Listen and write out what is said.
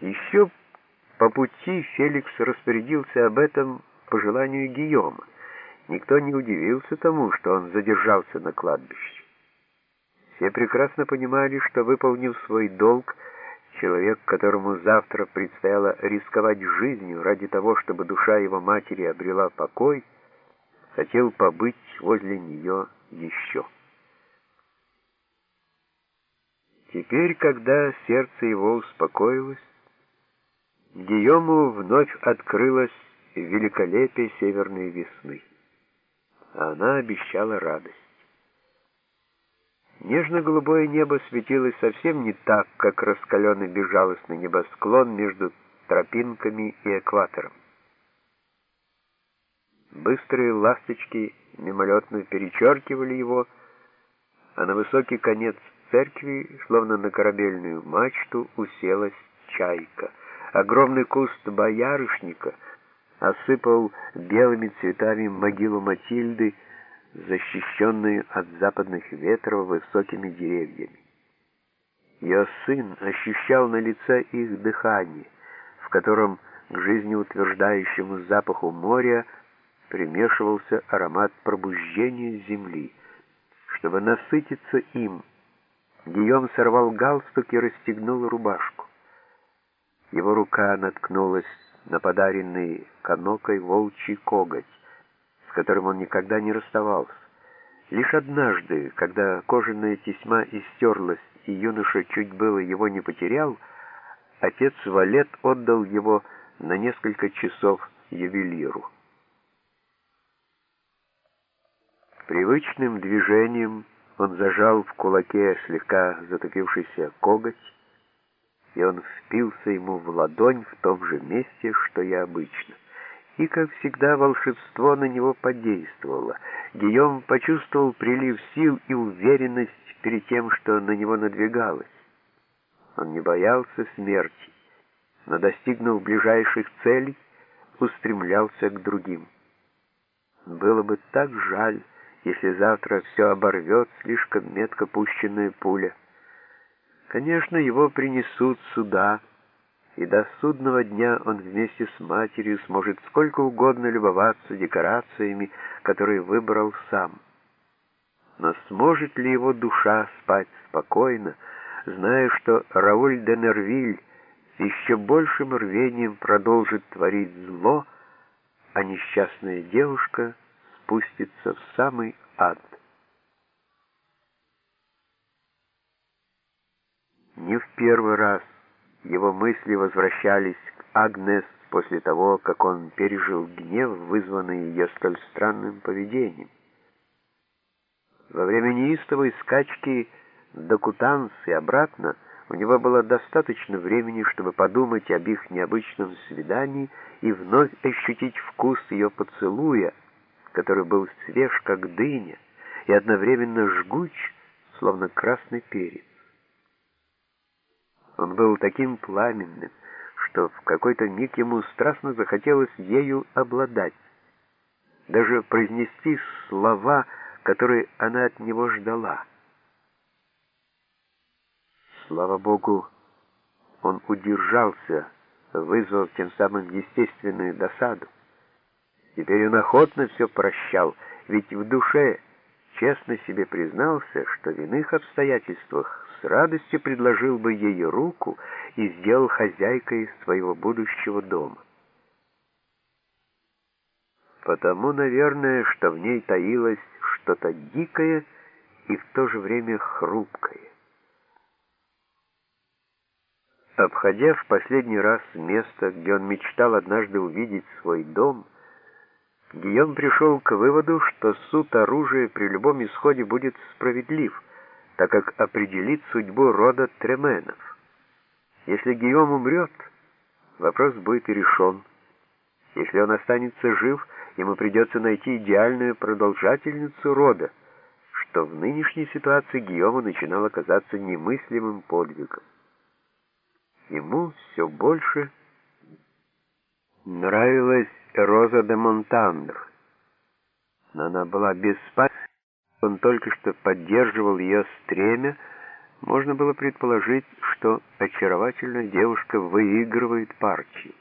Еще по пути Феликс распорядился об этом по желанию Гийома. Никто не удивился тому, что он задержался на кладбище. Все прекрасно понимали, что, выполнив свой долг, человек, которому завтра предстояло рисковать жизнью ради того, чтобы душа его матери обрела покой, хотел побыть возле нее еще. Теперь, когда сердце его успокоилось, Гийому вновь открылось великолепие северной весны. Она обещала радость. Нежно-голубое небо светилось совсем не так, как раскаленный безжалостный небосклон между тропинками и экватором. Быстрые ласточки мимолетно перечеркивали его, а на высокий конец церкви, словно на корабельную мачту, уселась чайка — Огромный куст боярышника осыпал белыми цветами могилу Матильды, защищенную от западных ветров высокими деревьями. Ее сын ощущал на лице их дыхание, в котором к жизнеутверждающему запаху моря примешивался аромат пробуждения земли. Чтобы насытиться им, Гийом сорвал галстук и расстегнул рубашку. Его рука наткнулась на подаренный канокой волчий коготь, с которым он никогда не расставался. Лишь однажды, когда кожаная тесьма истерлась, и юноша чуть было его не потерял, отец Валет отдал его на несколько часов ювелиру. Привычным движением он зажал в кулаке слегка затупившийся коготь, и он впился ему в ладонь в том же месте, что и обычно. И, как всегда, волшебство на него подействовало. Гийом почувствовал прилив сил и уверенность перед тем, что на него надвигалось. Он не боялся смерти, но, достигнув ближайших целей, устремлялся к другим. Было бы так жаль, если завтра все оборвет слишком метко пущенная пуля. Конечно, его принесут сюда, и до судного дня он вместе с матерью сможет сколько угодно любоваться декорациями, которые выбрал сам. Но сможет ли его душа спать спокойно, зная, что Рауль де Нервиль с еще большим рвением продолжит творить зло, а несчастная девушка спустится в самый ад? Не в первый раз его мысли возвращались к Агнес после того, как он пережил гнев, вызванный ее столь странным поведением. Во время неистовой скачки до Кутанс и обратно у него было достаточно времени, чтобы подумать об их необычном свидании и вновь ощутить вкус ее поцелуя, который был свеж, как дыня, и одновременно жгуч, словно красный перец. Он был таким пламенным, что в какой-то миг ему страстно захотелось ею обладать, даже произнести слова, которые она от него ждала. Слава Богу, он удержался, вызвав тем самым естественную досаду. Теперь он охотно все прощал, ведь в душе честно себе признался, что в иных обстоятельствах с радостью предложил бы ей руку и сделал хозяйкой своего будущего дома. Потому, наверное, что в ней таилось что-то дикое и в то же время хрупкое. Обходя в последний раз место, где он мечтал однажды увидеть свой дом, Гийом пришел к выводу, что суд оружия при любом исходе будет справедлив, так как определит судьбу рода Тременов. Если Гийом умрет, вопрос будет решен. Если он останется жив, ему придется найти идеальную продолжательницу рода, что в нынешней ситуации Гийому начинало казаться немыслимым подвигом. Ему все больше нравилась Роза де Монтандр, но она была беспасна. Он только что поддерживал ее стремя, Можно было предположить, что очаровательная девушка выигрывает партию.